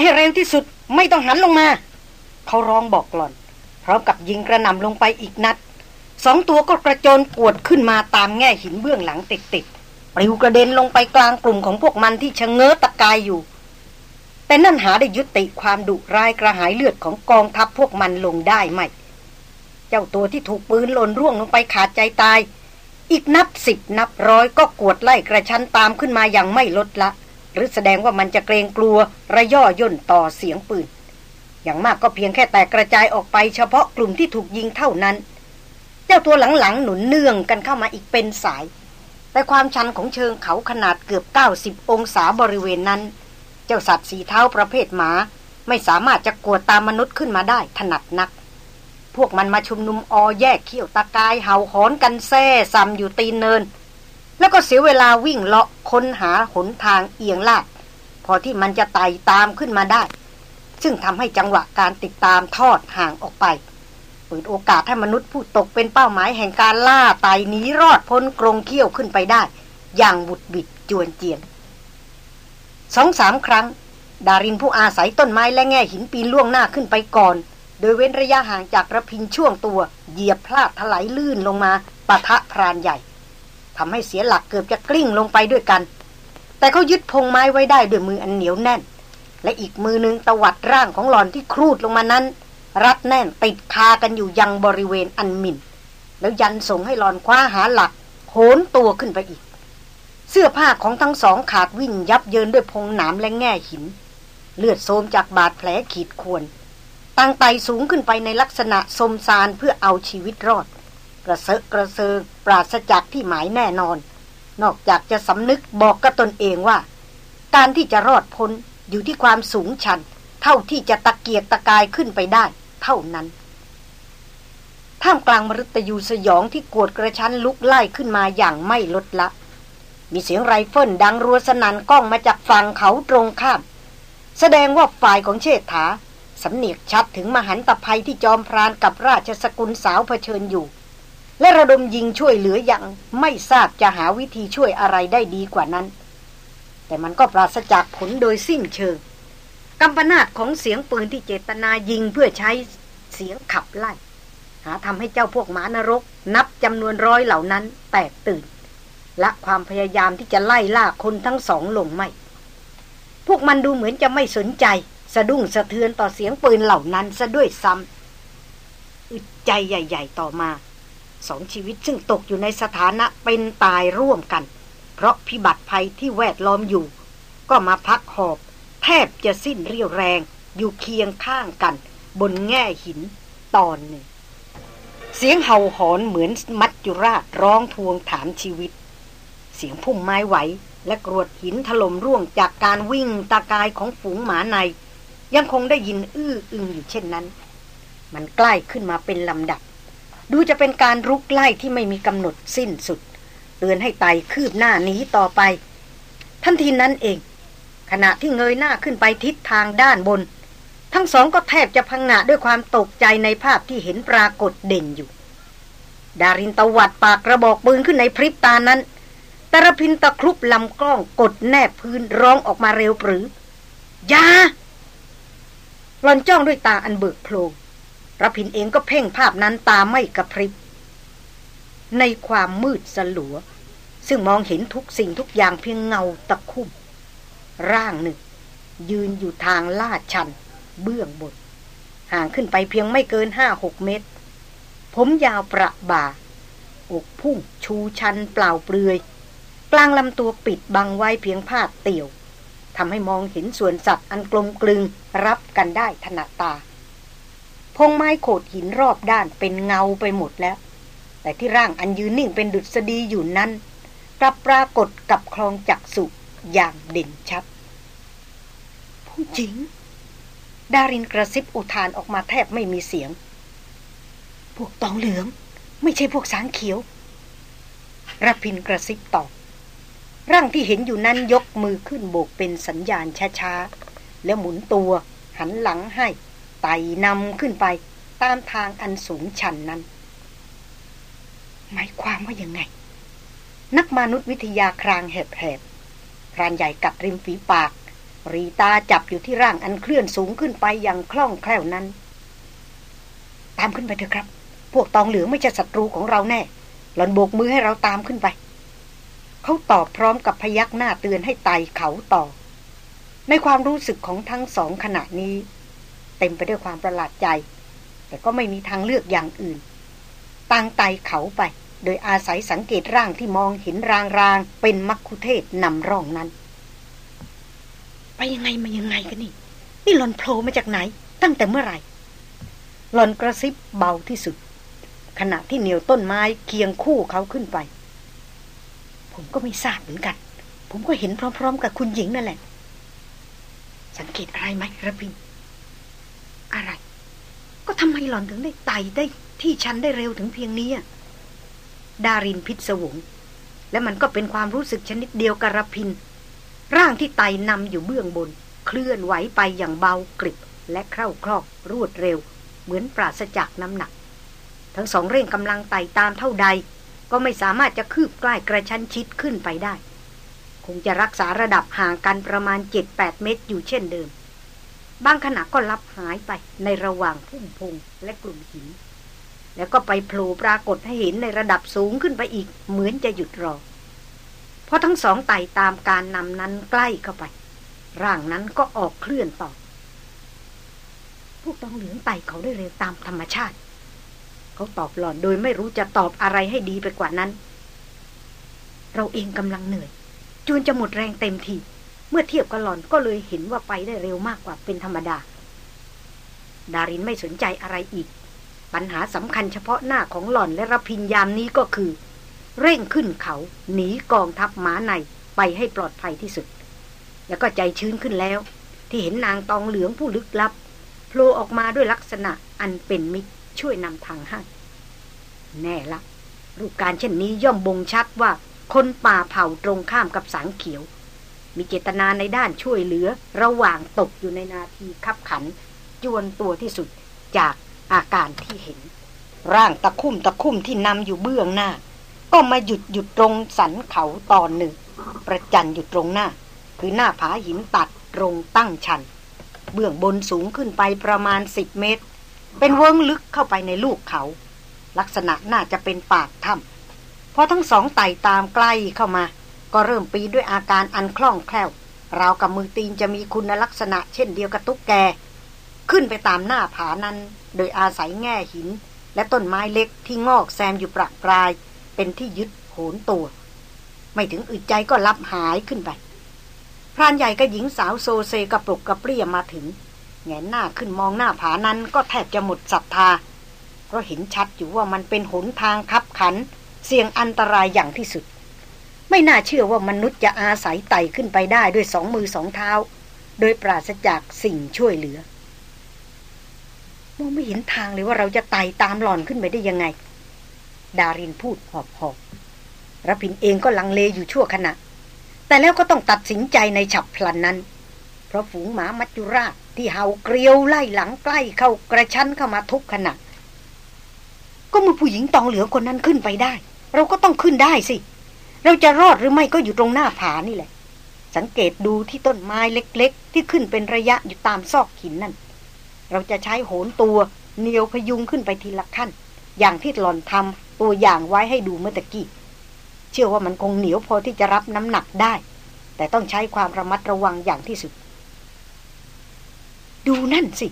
ให้เร็วที่สุด ไม่ต้องหันลงมา เขาร้องบอกหล่อน พร้อมกับยิงกระหน่ำลงไปอีกนัด สองตัวก็กระโจนกวดขึ้นมาตามแง่หินเบื้องหลังติดๆปลิวกระเด็นลงไปกลางกลุ่มของพวกมันที่ชะเง้อตะกายอยู่ แต่นั่นหาได้ยุติความดุร้ายกระหายเลือดของกองทัพพวกมันลงได้ไหม เจ้าตัวที่ถูกปืนหล่นร่วงลงไปขาดใจตาย อีกนับสิบนับร้อยก็กวดไล่กระชั้นตามขึ้นมาอย่างไม่ลดละ หรือแสดงว่ามันจะเกรงกลัวระย่อย่นต่อเสียงปืน อย่างมากก็เพียงแค่แตกกระจายออกไปเฉพาะกลุ่มที่ถูกยิงเท่านั้น เจ้าตัวหลังๆ หนุนเนื่องกันเข้ามาอีกเป็นสาย แต่ความชันของเชิงเขาขนาดเกือบ 90 องศาบริเวณนั้น เจ้าสัตว์สีเท้าประเภทหมา ไม่สามารถจะกวดตามมนุษย์ขึ้นมาได้ถนัดนัก พวกมันมาชุมนุมออแยกเขี้ยวตะกายเห่าหอนกันแซ่ซ้ำอยู่ตีนเนิน แล้วก็เสียเวลาวิ่งเลาะค้นหาหนทางเอียงลาด พอที่มันจะไต่ตามขึ้นมาได้ ซึ่งทำให้จังหวะการติดตามทอดห่างออกไป เปิดโอกาสให้มนุษย์ผู้ตกเป็นเป้าหมายแห่งการล่าไต่หนีรอดพ้นกรงเขี้ยวขึ้นไปได้ อย่างบุดบิดจวนเจียนสองสามครั้ง ดารินผู้อาศัยต้นไม้และแง่หินปีนล่วงหน้าขึ้นไปก่อน โดยเว้นระยะห่างจากระพินช่วงตัวเหยียบพลาดถลายลื่นลงมาปะทะพรานใหญ่ ทำให้เสียหลักเกือบจะกลิ้งลงไปด้วยกัน แต่เขายึดพงไม้ไว้ได้ด้วยมืออันเหนียวแน่น และอีกมือหนึ่งตวัดร่างของหลอนที่ครูดลงมานั้น รัดแน่นติดคากันอยู่ยังบริเวณอันมินแล้วยันส่งให้หลอนคว้าหาหลักโหนตัวขึ้นไปอีก เสื้อผ้าของทั้งสองขาดวิ่งยับเยินด้วยพงหนามและแง่หิน เลือดโสมจากบาดแผลขีดข่วนตั้งไตสูงขึ้นไปในลักษณะสมซานเพื่อเอาชีวิตรอด กระเซาะกระเซิงปราศจากที่หมายแน่นอน นอกจากจะสำนึกบอกกับตนเองว่า การที่จะรอดพ้นอยู่ที่ความสูงชัน เท่าที่จะตะเกียกตะกายขึ้นไปได้ เท่านั้น ท่ามกลางมรตยูสยองที่กวดกระชั้นลุกไล่ขึ้นมาอย่างไม่ลดละ มีเสียงไรเฟิลดังรัวสนันก้องมาจากฝั่งเขาตรงข้าม แสดงว่าฝ่ายของเชษฐาสำเนียกชัดถึงมหันตภัยที่จอมพรานกับราชสกุลสาวเผชิญอยู่ และระดมยิงช่วยเหลืออย่างไม่ทราบจะหาวิธีช่วยอะไรได้ดีกว่านั้น แต่มันก็ปราศจากผลโดยสิ้นเชิงกำปนาตของเสียงปืนที่เจตนายิงเพื่อใช้เสียงขับไล่ หาทำให้เจ้าพวกหมานรก นับจำนวนร้อยเหล่านั้นแตกตื่น และความพยายามที่จะไล่ล่าคนทั้งสองลงไม่ พวกมันดูเหมือนจะไม่สนใจ สะดุ้งสะเทือนต่อเสียงปืนเหล่านั้นซะด้วยซ้ำอึดใจใหญ่ ๆ ต่อมา สองชีวิตซึ่งตกอยู่ในสถานะเป็นตายร่วมกัน เพราะพิบัติภัยที่แวดล้อมอยู่ ก็มาพักหอบ แทบจะสิ้นเรี่ยวแรงอยู่เคียงข้างกัน บนแง่หินตอนหนึ่ง เสียงเห่าหอนเหมือนมัจจุราชร้องทวงถามชีวิต เสียงพุ่มไม้ไหวและกรวดหินถล่มร่วงจากการวิ่งตากายของฝูงหมาใน ยังคงได้ยินอื้ออึงอยู่เช่นนั้น มันใกล้ขึ้นมาเป็นลำดับ ดูจะเป็นการรุกไล่ที่ไม่มีกำหนดสิ้นสุด เตือนให้ไต่คืบหน้านี้ต่อไป ทันทีนั้นเอง ขณะที่เงยหน้าขึ้นไปทิศทางด้านบน ทั้งสองก็แทบจะพังงะด้วยความตกใจในภาพที่เห็นปรากฏเด่นอยู่ ดารินตวัดปากกระบอกปืนขึ้นในพริบตานั้นตรพินตะครุบลำกล้องกดแนบพื้นร้องออกมาเร็วปรือ ยาหลอนจ้องด้วยตาอันเบิกโพลง รพินเองก็เพ่งภาพนั้นตาไม่กระพริบ ในความมืดสลัว ซึ่งมองเห็นทุกสิ่งทุกอย่างเพียงเงาตะคุ่มร่างหนึ่ง ยืนอยู่ทางลาดชัน เบื้องบน ห่างขึ้นไปเพียงไม่เกินห้าหกเมตร ผมยาวประบ่า อกพุ่งชูชันเปล่าเปลือย กลางลำตัวปิดบังไว้เพียงผ้าเตี่ยวทำให้มองเห็นส่วนสัตว์อันกลมกลึงรับกันได้ถนัดตา พงไม้โขดหินรอบด้านเป็นเงาไปหมดแล้ว แต่ที่ร่างอันยืนนิ่งเป็นดุษฎีอยู่นั้นกลับปรากฏกับคลองจักสุอย่างเด่นชัด ผู้หญิง ดารินกระซิบอุทานออกมาแทบไม่มีเสียง พวกตองเหลือง ไม่ใช่พวกสางเขียวรพินกระซิบตอบ ร่างที่เห็นอยู่นั้นยกมือขึ้นโบกเป็นสัญญาณช้าๆ แล้วหมุนตัวหันหลังให้ ไต่นำขึ้นไปตามทางอันสูงชันนั้น หมายความว่ายังไง นักมนุษยวิทยาครางแหบๆพรานใหญ่กัดริมฝีปาก รีตาจับอยู่ที่ร่างอันเคลื่อนสูงขึ้นไปอย่างคล่องแคล่วนั้น ตามขึ้นไปเถอะครับ พวกตองเหลืองไม่ใช่ศัตรูของเราแน่ หล่อนโบกมือให้เราตามขึ้นไปเขาตอบพร้อมกับพยักหน้าเตือนให้ไต่เขาต่อ ในความรู้สึกของทั้งสองขณะนี้ เต็มไปด้วยความประหลาดใจ แต่ก็ไม่มีทางเลือกอย่างอื่นตั้งไต่เขาไป โดยอาศัยสังเกตร่างที่มองเห็นรางๆ เป็นมักคุเทศนำร่องนั้น ไปยังไงมายังไงกันนี่ นี่หลอนโผล่มาจากไหน ตั้งแต่เมื่อไหร่หลอนกระซิบเบาที่สุด ขณะที่เหนียวต้นไม้เคียงคู่เขาขึ้นไป ผมก็ไม่ทราบเหมือนกัน ผมก็เห็นพร้อม ๆ กับคุณหญิงนั่นแหละ สังเกตอะไรไหมระพิน อะไร ก็ทำไมหลอนถึงได้ไต่ได้ที่ฉันได้เร็วถึงเพียงนี้ดารินพิศวง และมันก็เป็นความรู้สึกชนิดเดียวกับรพิน ร่างที่ไต่นำอยู่เบื้องบน เคลื่อนไหวไปอย่างเบากริบและเคล่าคล่องรวดเร็ว เหมือนปราศจากน้ำหนัก ทั้งสองเร่งกำลังไต่ตามเท่าใด ก็ไม่สามารถจะคืบใกล้กระชั้นชิดขึ้นไปได้ คงจะรักษาระดับห่างกันประมาณ 7-8 เมตรอยู่เช่นเดิม บางขณะก็ลับหายไปในระหว่างพุ่มพงและกลุ่มหิน แล้วก็ไปโผล่ปรากฏให้เห็นในระดับสูงขึ้นไปอีก เหมือนจะหยุดรอ เพราะทั้งสองไต่ตามการนำนั้นใกล้เข้าไป ร่างนั้นก็ออกเคลื่อนต่อ พวกต้องเหลืองไต่เขาได้เร็วตามธรรมชาติ เขาตอบหล่อนโดยไม่รู้จะตอบอะไรให้ดีไปกว่านั้น เราเองกำลังเหนื่อยจนจะหมดแรงเต็มที เมื่อเทียบกับหล่อนก็เลยเห็นว่าไปได้เร็วมากกว่าเป็นธรรมดา ดารินไม่สนใจอะไรอีก ปัญหาสำคัญเฉพาะหน้าของหล่อนและรพินยามนี้ก็คือ เร่งขึ้นเขาหนีกองทัพหมาในไปให้ปลอดภัยที่สุด แล้วก็ใจชื้นขึ้นแล้ว ที่เห็นนางตองเหลืองผู้ลึกลับโผล่ออกมาด้วยลักษณะอันเป็นมิตรช่วยนำทางให้แน่ละ รูปการเช่นนี้ย่อมบ่งชัดว่า คนป่าเผ่าตรงข้ามกับสังเขียว มีเจตนาในด้านช่วยเหลือ ระหว่างตกอยู่ในนาทีคับขัน จวนตัวที่สุดจากอาการที่เห็น ร่างตะคุ่มตะคุ่มที่นำอยู่เบื้องหน้า ก็มาหยุดหยุดตรงสันเขาตอนหนึ่ง ประจันอยู่ตรงหน้า คือหน้าผาหินตัดตรงตั้งชัน เบื้องบนสูงขึ้นไปประมาณสิบเมตร เป็นเวิงลึกเข้าไปในลูกเขา ลักษณะน่าจะเป็นปากถ้ำพอทั้งสองไต่ตามใกล้เข้ามา ก็เริ่มปีด้วยอาการอันคล่องแคล่วราวกับมือตีนจะมีคุณลักษณะเช่นเดียวกับตุ๊กแก ขึ้นไปตามหน้าผานั้น โดยอาศัยแง่หิน และต้นไม้เล็กที่งอกแซมอยู่ประปราย เป็นที่ยึดโหนตัว ไม่ถึงอึดใจก็ลับหายขึ้นไปพรานใหญ่กับหญิงสาวโซเซกระปลุกกระเปรี้ยมาถึงแงนหน้าขึ้นมองหน้าผานั้นก็แทบจะหมดศรัทธา เพราะเห็นชัดอยู่ว่ามันเป็นหนทางคับขัน เสี่ยงอันตรายอย่างที่สุด ไม่น่าเชื่อว่ามนุษย์จะอาศัยไต่ขึ้นไปได้ด้วยสองมือสองเท้า โดยปราศจากสิ่งช่วยเหลือมองไม่เห็นทางเลยว่าเราจะไต่ตามหล่อนขึ้นไปได้ยังไง ดารินพูดหอบหอบรพินเองก็ลังเลอยู่ชั่วขณะ แต่แล้วก็ต้องตัดสินใจในฉับพลันนั้น เพราะฝูงหมามัจจุราชที่เห่าเกลียวไล่หลังใกล้เข้ากระชั้นเข้ามาทุกขณะ ก็มือผู้หญิงตองเหลืองคนนั้นขึ้นไปได้ เราก็ต้องขึ้นได้สิเเราจะรอดหรือไม่ก็อยู่ตรงหน้าผานี่แหละ สังเกตดูที่ต้นไม้เล็ก ๆ ที่ขึ้นเป็นระยะอยู่ตามซอกหินนั่น เราจะใช้โหนตัวเนียวพยุงขึ้นไปทีละขั้น อย่างที่หล่อนทำตัวอย่างไว้ให้ดูเมื่อตะกี้ เชื่อว่ามันคงเหนียวพอที่จะรับน้ำหนักได้ แต่ต้องใช้ความระมัดระวังอย่างที่สุด ดูนั่นสิ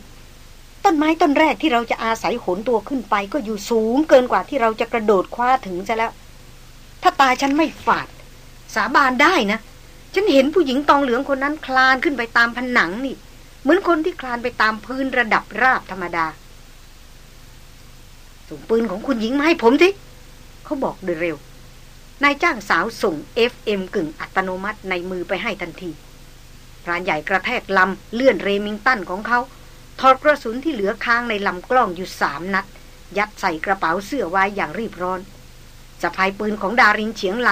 ต้นไม้ต้นแรกที่เราจะอาศัยโหนตัวขึ้นไปก็อยู่สูงเกินกว่าที่เราจะกระโดดคว้าถึงซะแล้ว ถ้าตาฉันไม่ฝาด สาบานได้นะ ฉันเห็นผู้หญิงตองเหลืองคนนั้นคลานขึ้นไปตามผนังนี่ เหมือนคนที่คลานไปตามพื้นระดับราบธรรมดา ส่งปืนของคุณหญิงมาให้ผมทีเขาบอกโดยเร็ว นายจ้างสาวส่ง FM กึ่งอัตโนมัติในมือไปให้ทันทีพรานใหญ่กระแทกลำเลื่อนเรมิงตันของเขาถอดกระสุนที่เหลือค้างในลำกล้องอยู่สามนัด ยัดใส่กระเป๋าเสื้อไว้อย่างรีบร้อน สะพายปืนของดารินเฉียงไหล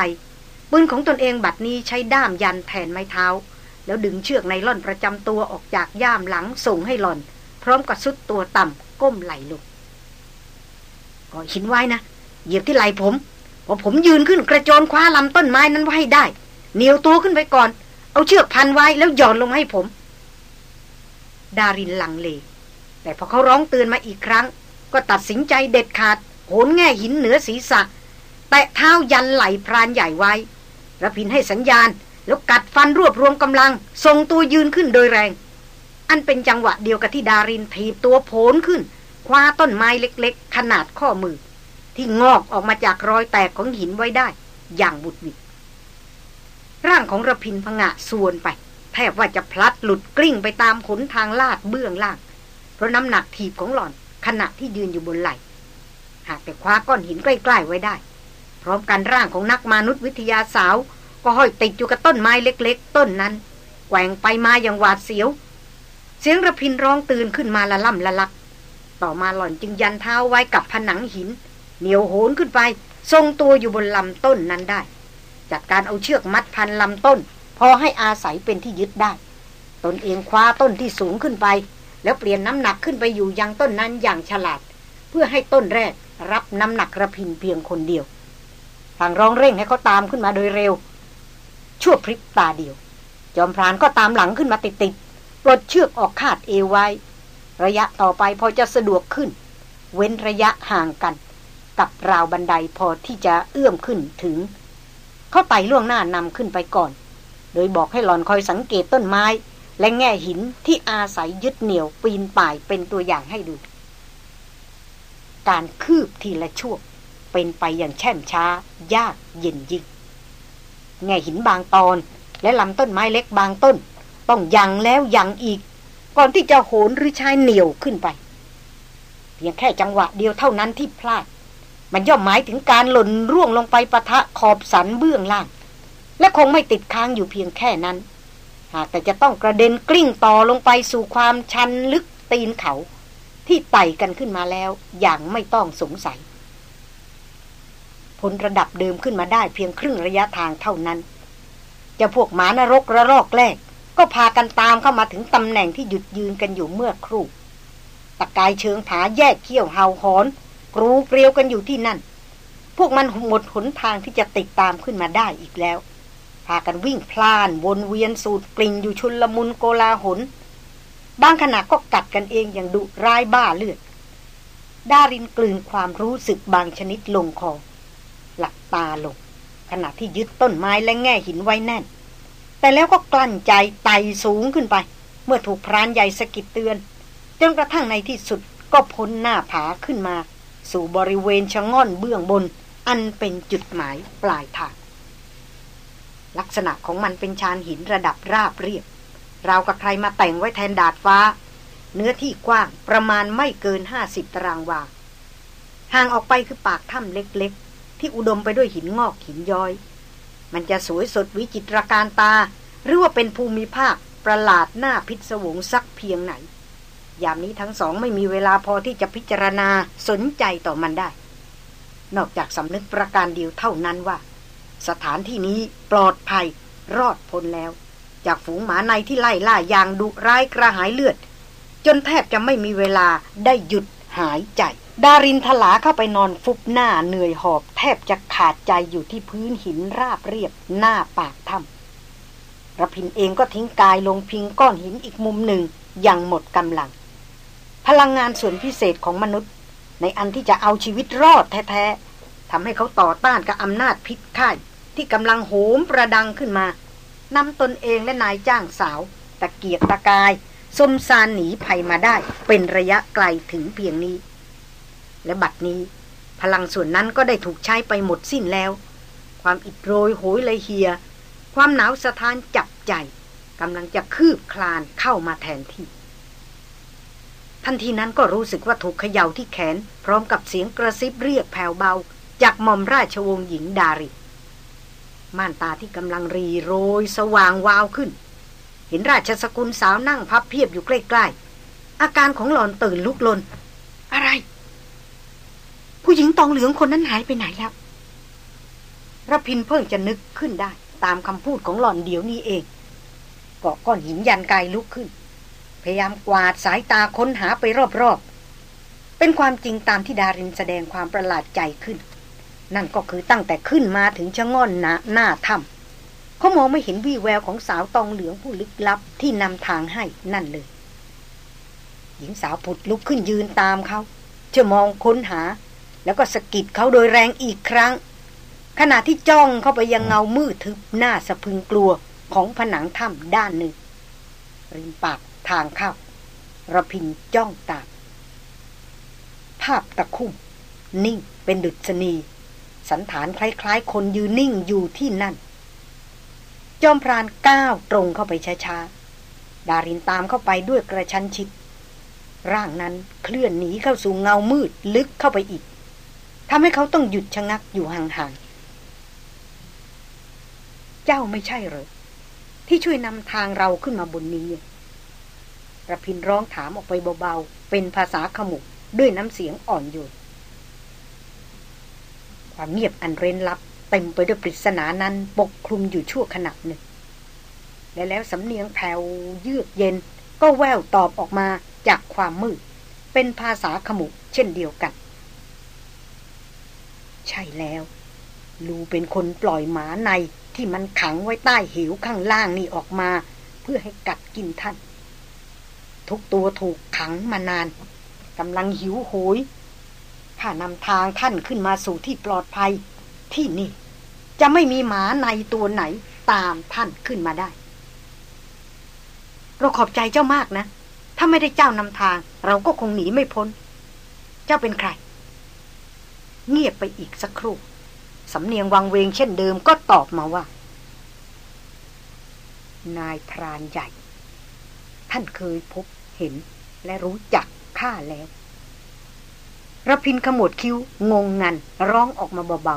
ปืนของตนเองบัดนี้ใช้ด้ามยันแทนไม้เท้า แล้วดึงเชือกไนล่อนประจำตัวออกจากย่ามหลังส่งให้หล่อน พร้อมกับสุดตัวต่ำก้มไหลลงก็หินไว้นะเหยียบที่ไหลผมพอผมยืนขึ้นกระโจนคว้าลำต้นไม้นั้นไว้ให้ได้เหนียวตัวขึ้นไปก่อน เอาเชือกพันไว้แล้วหย่อนลงให้ผม ดารินลังเล แต่พอเขาร้องเตือนมาอีกครั้ง ก็ตัดสินใจเด็ดขาดโหนแง่หินเหนือศีรษะ แตะเท้ายันไหลพรานใหญ่ไว้ระพินให้สัญญาณ แล้วกัดฟันรวบรวมกำลังทรงตัวยืนขึ้นโดยแรง อันเป็นจังหวะเดียวกับที่ดารินถีบตัวโผนขึ้น คว้าต้นไม้เล็กๆ ขนาดข้อมือ ที่งอกออกมาจากรอยแตกของหินไว้ได้ อย่างบุดวิดร่างของระพินพงะส่วนไป แทบว่าจะพลัดหลุดกลิ้งไปตามขนทางลาดเบื้องล่าง เพราะน้ำหนักถีบของหล่อนขณะที่ยืนอยู่บนไหลหากแต่คว้าก้อนหินใกล้ ๆ ไว้ได้ ร้อมกันร่างของนักมนุษยวิทยาสาว ก็ห้อยติดอยู่กับต้นไม้เล็ก ๆ ต้นนั้น แกว่งไปมาอย่างหวาดเสียว เสียงระพินร้องตื่นขึ้นมาละล่ำละลัก ต่อมาหล่อนจึงยันเท้าไว้กับผนังหิน เหนียวโหนขึ้นไป ทรงตัวอยู่บนลำต้นนั้นได้ จากการเอาเชือกมัดพันลำต้น พอให้อาศัยเป็นที่ยึดได้ ตนเองคว้าต้นที่สูงขึ้นไป แล้วเปลี่ยนน้ำหนักขึ้นไปอยู่ยังต้นนั้นอย่างฉลาด เพื่อให้ต้นแรกรับน้ำหนักระพินเพียงคนเดียว ทางร้องเร่งให้เขาตามขึ้นมาโดยเร็ว ชั่วพริบตาเดียว จอมพรานก็ตามหลังขึ้นมาติดๆปลดเชือกออกคาดเอวไว้ ระยะต่อไปพอจะสะดวกขึ้น เว้นระยะห่างกัน กับราวบันไดพอที่จะเอื้อมขึ้นถึง เข้าไต่ล่วงหน้านำขึ้นไปก่อน โดยบอกให้หลอนคอยสังเกตต้นไม้ และแง่หินที่อาศัยยึดเหนี่ยวปีนป่ายเป็นตัวอย่างให้ดู การคืบทีละช่วง เป็นไปอย่างแช่มช้า ยากเย็นยิ่งแง่หินบางตอน และลำต้นไม้เล็กบางต้น ต้องยังแล้วยังอีก ก่อนที่จะโหนหรือชายเหนียวขึ้นไป เพียงแค่จังหวะเดียวเท่านั้นที่พลาด มันย่อมหมายถึงการหล่นร่วงลงไปปะทะขอบสันเบื้องล่าง และคงไม่ติดค้างอยู่เพียงแค่นั้น หากแต่จะต้องกระเด็นกลิ้งต่อลงไปสู่ความชันลึกตีนเขา ที่ไต่กันขึ้นมาแล้วอย่างไม่ต้องสงสัย ผลระดับเดิมขึ้นมาได้เพียงครึ่งระยะทางเท่านั้นจะพวกหมานรกระรอกแรก ก็พากันตามเข้ามาถึงตำแหน่งที่หยุดยืนกันอยู่เมื่อครู่ตะกายเชิงผาแยกเขี้ยวเห่าหอน กรูเกลียวกันอยู่ที่นั่น พวกมันหมดหนทางที่จะติดตามขึ้นมาได้อีกแล้ว พากันวิ่งพล่านวนเวียนสูดกลิ่นอยู่ชุนละมุนโกลาหนบางขณะก็กัดกันเองอย่างดุร้ายบ้าเลือดดารินกลืนความรู้สึกบางชนิดลงคอ หลับตาลง ขณะที่ยึดต้นไม้และแง่หินไว้แน่น แต่แล้วก็กลั้นใจไต่สูงขึ้นไป เมื่อถูกพรานใหญ่สะกิดเตือนจนกระทั่งในที่สุดก็พ้นหน้าผาขึ้นมา สู่บริเวณชะง่อนเบื้องบน อันเป็นจุดหมายปลายทางลักษณะของมันเป็นชานหินระดับราบเรียบราวกับใครมาแต่งไว้แทนดาดฟ้า เนื้อที่กว้างประมาณไม่เกินห้าสิบตารางวาห่างออกไปคือปากถ้ำเล็ก ที่อุดมไปด้วยหินงอกหินย้อย มันจะสวยสดวิจิตรการตา หรือว่าเป็นภูมิภาคประหลาดหน้าพิศวงสักเพียงไหน ยามนี้ทั้งสองไม่มีเวลาพอที่จะพิจารณาสนใจต่อมันได้ นอกจากสำนึกประการเดียวเท่านั้นว่า สถานที่นี้ปลอดภัยรอดพ้นแล้ว จากฝูงหมาในที่ไล่ล่าอย่างดุร้ายกระหายเลือด จนแทบจะไม่มีเวลาได้หยุดหายใจ ดารินทลาเข้าไปนอนฟุบหน้าเหนื่อยหอบ แทบจะขาดใจอยู่ที่พื้นหินราบเรียบหน้าปากถ้ำระพินเองก็ทิ้งกายลงพิงก้อนหินอีกมุมหนึ่งอย่างหมดกำลัง พลังงานส่วนพิเศษของมนุษย์ ในอันที่จะเอาชีวิตรอดแท้ๆทำให้เขาต่อต้านกับอำนาจพิษข่ายที่กำลังโหมประดังขึ้นมานำตนเองและนายจ้างสาว ตะเกียกตะกายสมซานหนีภัยมาได้ เป็นระยะไกลถึงเพียงนี้ และบัดนี้ พลังส่วนนั้นก็ได้ถูกใช้ไปหมดสิ้นแล้ว ความอิดโรยโหยเลยเฮีย ความหนาวสะท้านจับใจกำลังจะคืบคลานเข้ามาแทนที่ ทันทีนั้นก็รู้สึกว่าถูกเขย่าที่แขน พร้อมกับเสียงกระซิบเรียกแผ่วเบา จากหม่อมราชวงศ์หญิงดาริม่านตาที่กำลังรีโรยสว่างวาวขึ้น เห็นราชสกุลสาวนั่งพับเพียบอยู่ใกล้ๆ อาการของหลอนตื่นลุกลน อะไร ผู้หญิงตองเหลืองคนนั้นหายไปไหนแล้วรพินเพิ่งจะนึกขึ้นได้ ตามคำพูดของหล่อนเดี๋ยวนี้เองเกาะก้อนหินยันกายลุกขึ้น พยายามกวาดสายตาค้นหาไปรอบๆ เป็นความจริงตามที่ดารินแสดงความประหลาดใจขึ้น นั่นก็คือตั้งแต่ขึ้นมาถึงชะง่อนหนาหน้าถ้ำเขามองไม่เห็นวี่แววของสาวตองเหลืองผู้ลึกลับที่นำทางให้นั่นเลย หญิงสาวผุดลุกขึ้นยืนตามเขาเชื่อมองค้นหา แล้วก็สะกิดเขาโดยแรงอีกครั้ง ขณะที่จ้องเข้าไปยังเงามืดทึบหน้าสะพึงกลัวของผนังถ้ำด้านหนึ่ง ริมปากทางเข้าระพินจ้องตามภาพตะคุ่ม นิ่งเป็นดุษณี สันฐานคล้ายๆ คนยืนนิ่งอยู่ที่นั่น จอมพรานก้าวตรงเข้าไปช้าๆ ดารินตามเข้าไปด้วยกระชั้นชิด ร่างนั้นเคลื่อนหนีเข้าสู่เงามืดลึกเข้าไปอีก ทำให้เขาต้องหยุดชะงักอยู่ห่างๆ เจ้าไม่ใช่เหรอ ที่ช่วยนำทางเราขึ้นมาบนนี้ระพินร้องถามออกไปเบาๆ เป็นภาษาขมุกด้วยน้ำเสียงอ่อนโยนความเงียบอันเร้นลับ เต็มไปด้วยปริศนานั้นปกคลุมอยู่ชั่วขณะหนึ่ง และแล้วสำเนียงแผ่วเยือกเย็น ก็แววตอบออกมาจากความมืด เป็นภาษาขมุกเช่นเดียวกัน ใช่แล้ว ลูเป็นคนปล่อยหมาในที่มันขังไว้ใต้หิวข้างล่างนี่ออกมา เพื่อให้กัดกินท่าน ทุกตัวถูกขังมานานกำลังหิวโหยถ้านำทางท่านขึ้นมาสู่ที่ปลอดภัยที่นี่ จะไม่มีหมาในตัวไหนตามท่านขึ้นมาได้ เราขอบใจเจ้ามากนะ ถ้าไม่ได้เจ้านำทาง เราก็คงหนีไม่พ้น เจ้าเป็นใคร เงียบไปอีกสักครู่ สำเนียงวังเวงเช่นเดิมก็ตอบมาว่า นายพรานใหญ่ ท่านเคยพบเห็นและรู้จักข้าแล้วระพินขมวดคิ้ว งงงัน ร้องออกมาเบา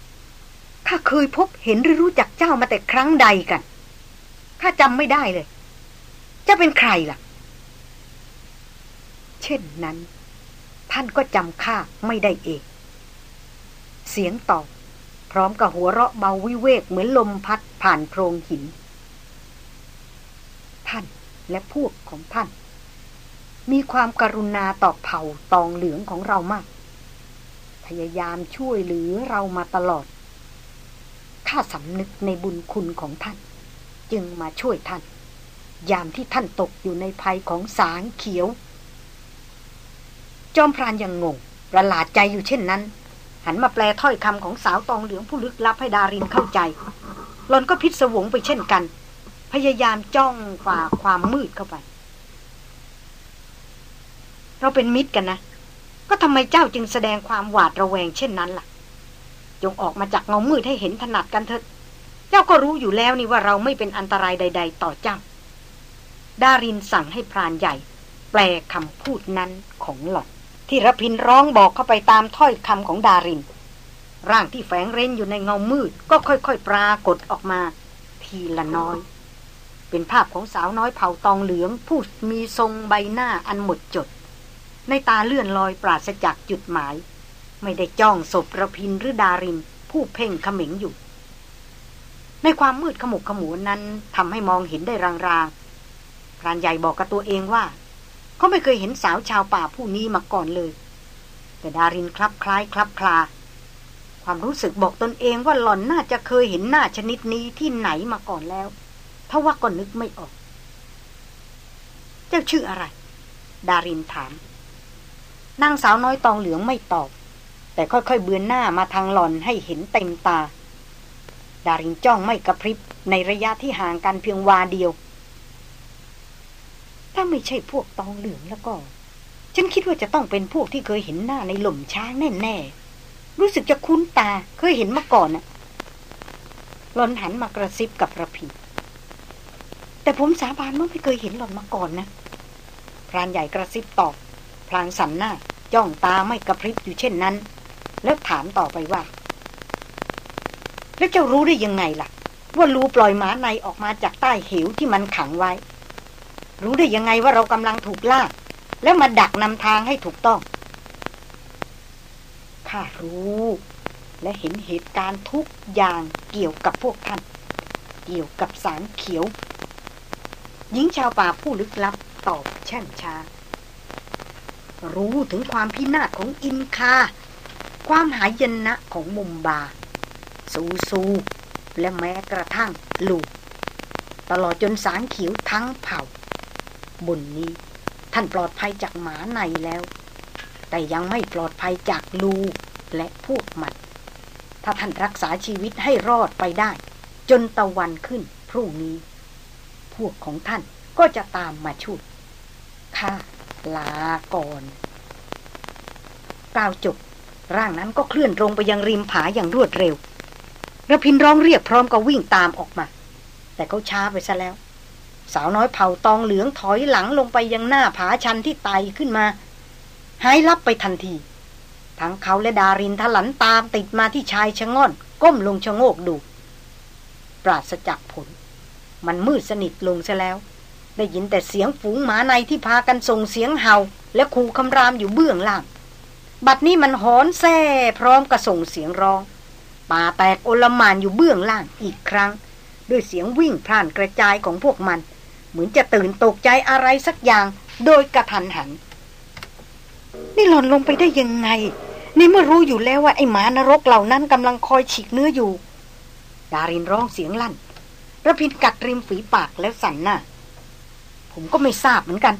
ๆ ข้าเคยพบเห็นหรือรู้จักเจ้ามาแต่ครั้งใดกัน ข้าจำไม่ได้เลยเจ้าเป็นใครล่ะ เช่นนั้น ท่านก็จำข้าไม่ได้เอง เสียงตอบพร้อมกับหัวเราะเบาวิเวกเหมือนลมพัดผ่านโพรงหิน ท่านและพวกของท่าน มีความกรุณาต่อเผ่าตองเหลืองของเรามาก พยายามช่วยเหลือเรามาตลอด ข้าสำนึกในบุญคุณของท่าน จึงมาช่วยท่าน ยามที่ท่านตกอยู่ในภัยของสางเขียว จอมพรานยังงง ประหลาดใจอยู่เช่นนั้น หันมาแปลถ้อยคำของสาวตองเหลืองผู้ลึกลับให้ดารินเข้าใจหลอนก็พิศวงไปเช่นกัน พยายามจ้องฝ่าความมืดเข้าไป เราเป็นมิตรกันนะ ก็ทำไมเจ้าจึงแสดงความหวาดระแวงเช่นนั้นล่ะ จงออกมาจากเงามืดให้เห็นถนัดกันเถิดเจ้าก็รู้อยู่แล้วนี่ว่าเราไม่เป็นอันตรายใด ๆ ต่อเจ้าดารินสั่งให้พรานใหญ่ แปลคำพูดนั้นของหล่อน ที่รพินร้องบอกเข้าไปตามถ้อยคำของดาริน ร่างที่แฝงเร้นอยู่ในเงามืด ก็ค่อยๆ ปรากฏออกมา ทีละน้อย เป็นภาพของสาวน้อยเผาตองเหลือง ผู้มีทรงใบหน้าอันหมดจด ในตาเลื่อนลอยปราศจากจุดหมาย ไม่ได้จ้องศพระพินหรือดาริน ผู้เพ่งขมิงอยู่ ในความมืดขมุกขมูนั้นทำให้มองเห็นได้รางๆพรานใหญ่บอกกับตัวเองว่า เขาไม่เคยเห็นสาวชาวป่าผู้นี้มาก่อนเลย แต่ดารินคลับคล้ายคลับคลา ความรู้สึกบอกตนเองว่าหล่อนน่าจะเคยเห็นหน้าชนิดนี้ที่ไหนมาก่อนแล้วทว่าก็นึกไม่ออก เจ้าชื่ออะไร ดารินถามนางสาวน้อยตองเหลืองไม่ตอบ แต่ค่อยๆเบือนหน้ามาทางหล่อนให้เห็นเต็มตา ดารินจ้องไม่กระพริบในระยะที่ห่างกันเพียงวาเดียว ถ้าไม่ใช่พวกตองเหลืองแล้วก็ ฉันคิดว่าจะต้องเป็นพวกที่เคยเห็นหน้าในหล่มช้างแน่ๆ รู้สึกจะคุ้นตาเคยเห็นมาก่อนน่ะหลอนหันมากระซิบกับระพีแต่ผมสาบานว่าไม่เคยเห็นหล่อนมาก่อนนะ พรานใหญ่กระซิบตอบ พลางสันหน้า จ้องตาไม่กระพริบอยู่เช่นนั้น แล้วถามต่อไปว่า แล้วเจ้ารู้ได้ยังไงล่ะ ว่ารูปล่อยหมาในออกมาจากใต้เหวที่มันขังไว้ รู้ได้ยังไงว่าเรากำลังถูกล่า แล้วมาดักนำทางให้ถูกต้อง ข้ารู้ และเห็นเหตุการณ์ทุกอย่างเกี่ยวกับพวกท่าน เกี่ยวกับสารเขียว หญิงชาวป่าผู้ลึกลับตอบแช่มช้า รู้ถึงความพินาศของอินคา ความหายนะของมุมบาสูสูและแม้กระทั่งลูกตลอดจนสางเขียวทั้งเผ่า บนนี้ ท่านปลอดภัยจากหมาในแล้ว แต่ยังไม่ปลอดภัยจากลูและพวกมัน ถ้าท่านรักษาชีวิตให้รอดไปได้ จนตะวันขึ้นพรุ่งนี้ พวกของท่านก็จะตามมาช่วยข้าลาก่อนกล่าวจบ ร่างนั้นก็เคลื่อนตรงไปยังริมผาอย่างรวดเร็วระพินร้องเรียกพร้อมกับวิ่งตามออกมา แต่เขาช้าไปซะแล้ว สาวน้อยเผาตองเหลืองถอยหลังลงไปยังหน้าผาชันที่ไต่ขึ้นมา หายลับไปทันที ทั้งเขาและดารินทลันตามติดมาที่ชายชะง่อน ก้มลงชะโงกดู ปราศจากผล มันมืดสนิทลงซะแล้ว ได้ยินแต่เสียงฝูงหมาในที่พากันส่งเสียงเห่า และขู่คำรามอยู่เบื้องล่าง บัดนี้มันหอนแซ่พร้อมกระส่งเสียงร้อง ป่าแตกโอลมานอยู่เบื้องล่างอีกครั้ง ด้วยเสียงวิ่งพล่านกระจายของพวกมัน เหมือนจะตื่นตกใจอะไรสักอย่าง โดยกระทันหัน นี่หล่อนลงไปได้ยังไง นี่เมื่อรู้อยู่แล้วว่าไอ้หมานรกเหล่านั้นกำลังคอยฉีกเนื้ออยู่ ดารินร้องเสียงลั่นระพินกัดริมฝีปากแล้วสั่นหน้า ผมก็ไม่ทราบเหมือนกัน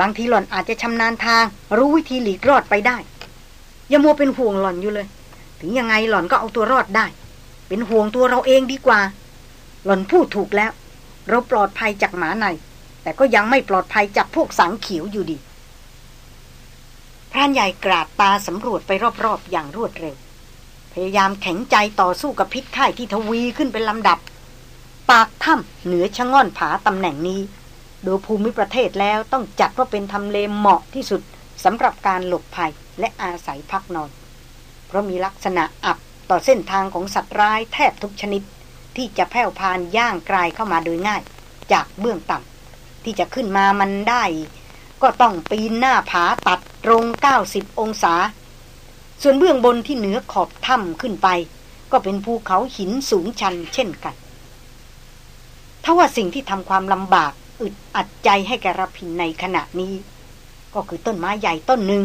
บางทีหล่อนอาจจะชำนาญทาง รู้วิธีหลีกรอดไปได้ อย่ามัวเป็นห่วงหล่อนอยู่เลย ถึงยังไงหล่อนก็เอาตัวรอดได้ เป็นห่วงตัวเราเองดีกว่า หล่อนพูดถูกแล้ว เราปลอดภัยจากหมาใน แต่ก็ยังไม่ปลอดภัยจากพวกสังขียวอยู่ดี พรานใหญ่กราดตาสำรวจไปรอบๆอย่างรวดเร็ว พยายามแข็งใจต่อสู้กับพิษไข้ที่ทวีขึ้นเป็นลำดับ ปากถ้ำเหนือชะง่อนผาตำแหน่งนี้ โดยภูมิประเทศแล้วต้องจัดว่าเป็นทำเลเหมาะที่สุดสำหรับการหลบภัยและอาศัยพักนอน เพราะมีลักษณะอับต่อเส้นทางของสัตว์ร้ายแทบทุกชนิด ที่จะแผ่วพานย่างกลายเข้ามาโดยง่าย จากเบื้องต่ำที่จะขึ้นมามันได้ ก็ต้องปีนหน้าผาตัดตรง 90 องศา ส่วนเบื้องบนที่เหนือขอบถ้ำขึ้นไป ก็เป็นภูเขาหินสูงชันเช่นกันถ้าว่าสิ่งที่ทำความลำบากอึดอัดใจให้แกรพินในขณะนี้ ก็คือต้นไม้ใหญ่ต้นหนึ่ง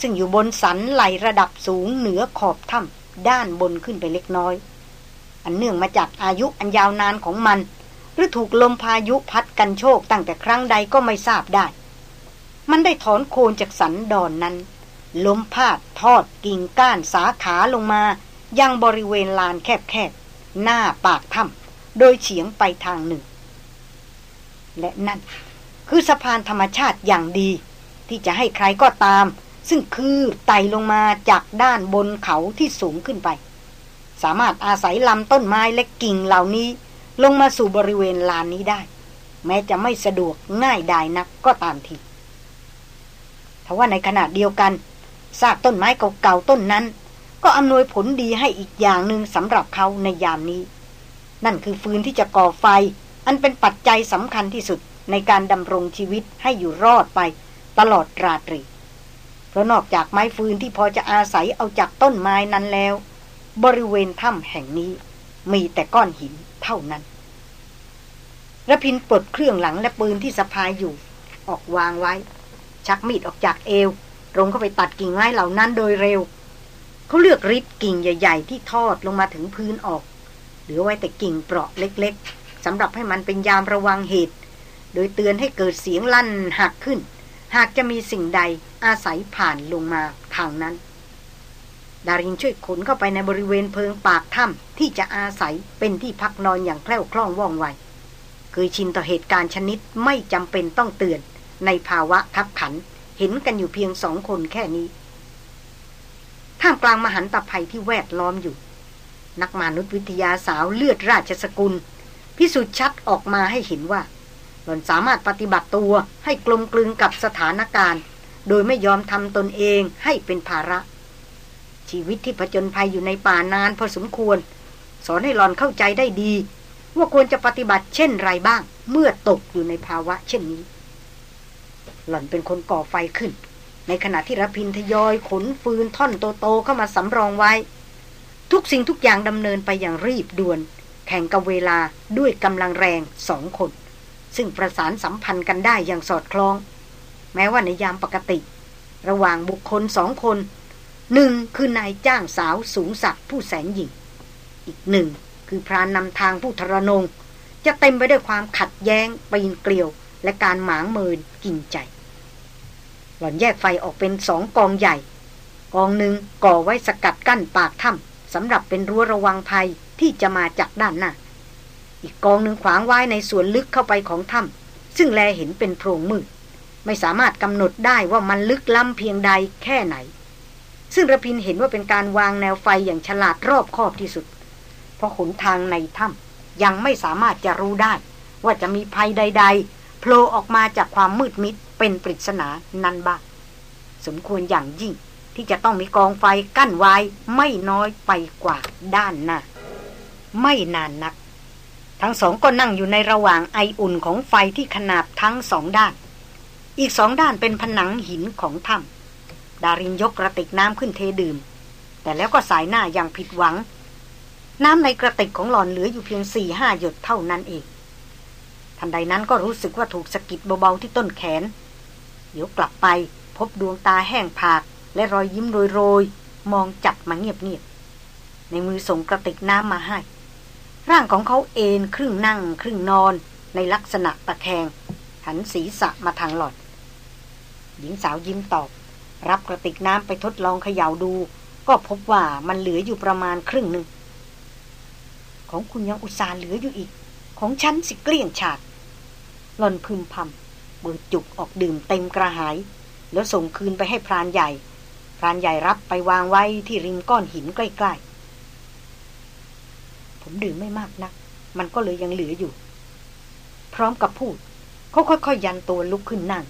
ซึ่งอยู่บนสันไหลระดับสูงเหนือขอบถ้ำด้านบนขึ้นไปเล็กน้อย อันเนื่องมาจากอายุอันยาวนานของมัน หรือถูกลมพายุพัดกันโชกตั้งแต่ครั้งใดก็ไม่ทราบได้ มันได้ถอนโคนจากสันดอนนั้น ล้มพาดทอดกิ่งก้านสาขาลงมายังบริเวณลานแคบๆ หน้าปากถ้ำโดยเฉียงไปทางหนึ่ง และนั่นคือสะพานธรรมชาติอย่างดี ที่จะให้ใครก็ตาม ซึ่งคือไต่ลงมาจากด้านบนเขาที่สูงขึ้นไป สามารถอาศัยลำต้นไม้และกิ่งเหล่านี้ ลงมาสู่บริเวณลานนี้ได้ แม้จะไม่สะดวกง่ายดายนักก็ตามทีทว่าในขณะเดียวกันซากต้นไม้เก่าๆต้นนั้น ก็อำนวยผลดีให้อีกอย่างหนึ่งสำหรับเขาในยามนี้ นั่นคือฟืนที่จะก่อไฟ อันเป็นปัจจัยสำคัญที่สุดในการดำรงชีวิตให้อยู่รอดไป ตลอดราตรี เพราะนอกจากไม้ฟืนที่พอจะอาศัยเอาจากต้นไม้นั้นแล้ว บริเวณถ้ำแห่งนี้ มีแต่ก้อนหินเท่านั้นระพินปลดเครื่องหลังและปืนที่สะพายอยู่ ออกวางไว้ ชักมีดออกจากเอวตรงเข้าไปตัดกิ่งไม้เหล่านั้นโดยเร็ว เขาเลือกริดกิ่งใหญ่ ๆ ที่ทอดลงมาถึงพื้นออก เหลือไว้แต่กิ่งเปราะเล็กๆสำหรับให้มันเป็นยามระวังเหตุ โดยเตือนให้เกิดเสียงลั่นหักขึ้น หากจะมีสิ่งใดอาศัยผ่านลงมาทางนั้น ดารินช่วยขนเข้าไปในบริเวณเพิงปากถ้ำที่จะอาศัยเป็นที่พักนอนอย่างแคล่วคล่องว่องไวเคยชินต่อเหตุการณ์ชนิดไม่จำเป็นต้องเตือน ในภาวะทับขัน เห็นกันอยู่เพียงสองคนแค่นี้ ท่ามกลางมหันตภัยที่แวดล้อมอยู่ นักมนุษยวิทยาสาวเลือดราชสกุล พิสูจน์ชัดออกมาให้เห็นว่า หล่อนสามารถปฏิบัติตัวให้กลมกลืนกับสถานการณ์ โดยไม่ยอมทำตนเองให้เป็นภาระ ชีวิตที่ผจญภัยอยู่ในป่านานพอสมควร สอนให้หลอนเข้าใจได้ดี ว่าควรจะปฏิบัติเช่นไรบ้าง เมื่อตกอยู่ในภาวะ เช่นนี้ หล่อนเป็นคนก่อไฟขึ้น ในขณะที่รพินทยอยขนฟืนท่อนโตๆเข้ามาสำรองไว้ ทุกสิ่งทุกอย่างดำเนินไปอย่างรีบด่วน แข่งกับเวลาด้วยกำลังแรงสองคน ซึ่งประสานสัมพันธ์กันได้อย่างสอดคล้อง แม้ว่าในยามปกติ ระหว่างบุคคลสองคน หนึ่งคือนายจ้างสาวสูงสักผู้แสนหญิง อีกหนึ่งคือพรานนำทางผู้ทรนง จะเต็มไปด้วยความขัดแย้งปีนเกลียว และการหมางเมินกินใจ หล่อนแยกไฟออกเป็นสองกองใหญ่ กองหนึ่งก่อไว้สกัดกั้นปากถ้ำสำหรับเป็นรั้วระวังภัยที่จะมาจากด้านหน้า อีกกองหนึ่งขวางไว้ในส่วนลึกเข้าไปของถ้ำซึ่งแลเห็นเป็นโพรงมืดไม่สามารถกำหนดได้ว่ามันลึกล้ำเพียงใดแค่ไหน ซึ่งระพินเห็นว่าเป็นการวางแนวไฟอย่างฉลาดรอบคอบที่สุด เพราะขนทางในถ้ำยังไม่สามารถจะรู้ได้ ว่าจะมีภัยใด ๆโผล่ออกมาจากความมืดมิดเป็นปริศนานั้นบ้างสมควรอย่างยิ่งที่จะต้องมีกองไฟกั้นไว้ไม่น้อยไปกว่าด้านหน้า ไม่นานนัก ทั้งสองก็นั่งอยู่ในระหว่างไออุ่นของไฟที่ขนาบทั้งสองด้าน อีกสองด้านเป็นผนังหินของถ้ำ ดารินยกกระติกน้ำขึ้นเทดื่ม แต่แล้วก็สายหน้าอย่างผิดหวัง น้ำในกระติกของหลอนเหลืออยู่เพียงสี่ห้าหยดเท่านั้นเอง ทันใดนั้นก็รู้สึกว่าถูกสะกิดเบาๆที่ต้นแขน เดี๋ยวกลับไปพบดวงตาแห้งผาก และรอยยิ้มโรยๆ มองจับมาเงียบๆ ในมือส่งกระติกน้ำมาให้ ร่างของเขาเอนครึ่งนั่ง ครึ่งนอนในลักษณะตะแคง หันศีรษะมาทางหลอด หญิงสาวยิ้มตอบ รับกระติกน้ำไปทดลองเขย่าดู ก็พบว่ามันเหลืออยู่ประมาณครึ่งหนึ่ง ของคุณยังอุตส่าห์เหลืออยู่อีก ของฉันสิเกลี้ยงฉาดหลอนพึมพำเบิดจุกออกดื่มเต็มกระหาย แล้วส่งคืนไปให้พรานใหญ่ พรานใหญ่รับไปวางไว้ที่ริมก้อนหินใกล้ๆ ผมดื่มไม่มากนัก มันก็เลยยังเหลืออยู่ พร้อมกับพูดเขาค่อยๆยันตัวลุกขึ้นนั่ง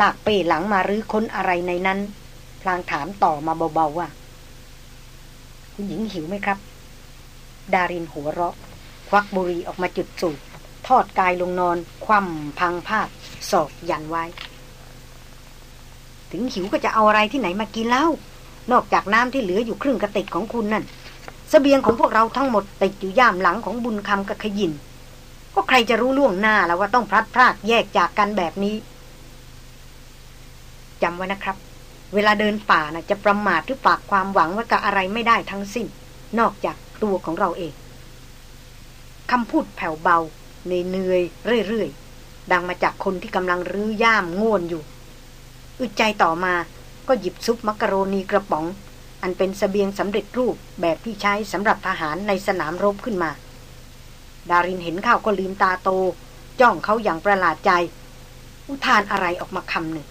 ลากเป้หลังมารื้อค้นอะไรในนั้น พลางถามต่อมาเบาๆว่า คุณหญิงหิวไหมครับ ดารินหัวเราะ ควักบุหรี่ออกมาจุดสูบทอดกายลงนอน คว่ำพังภาพศอกยันไว้ ถึงหิวก็จะเอาอะไรที่ไหนมากินเล่านอกจากน้ำที่เหลืออยู่ครึ่งกระติกของคุณนั่นสเสบียงของพวกเราทั้งหมดติดอยู่ย่ามหลังของบุญคำกับขยิน ก็ใครจะรู้ล่วงหน้าแล้วว่าต้องพลัดพรากแยกจากกันแบบนี้ จำไว้นะครับ เวลาเดินป่านะ่ะจะประมาทหรือฝากความหวังไว้กับอะไรไม่ได้ทั้งสิ้น นอกจากตัวของเราเองคำพูดแผ่วเบาเนื่อยเรื่อยๆ ดังมาจากคนที่กำลังรื้อย่ามง่วนอยู่ อึดใจต่อมาก็หยิบซุปมักกะโรนีกระป๋อง อันเป็นสเสบียงสำเร็จรูปแบบที่ใช้สำหรับทหารในสนามรบขึ้นมา ดารินเห็นข้าวก็ลืมตาโต จ้องเขาอย่างประหลาดใจ อุทานอะไรออกมาคำหนึ่ง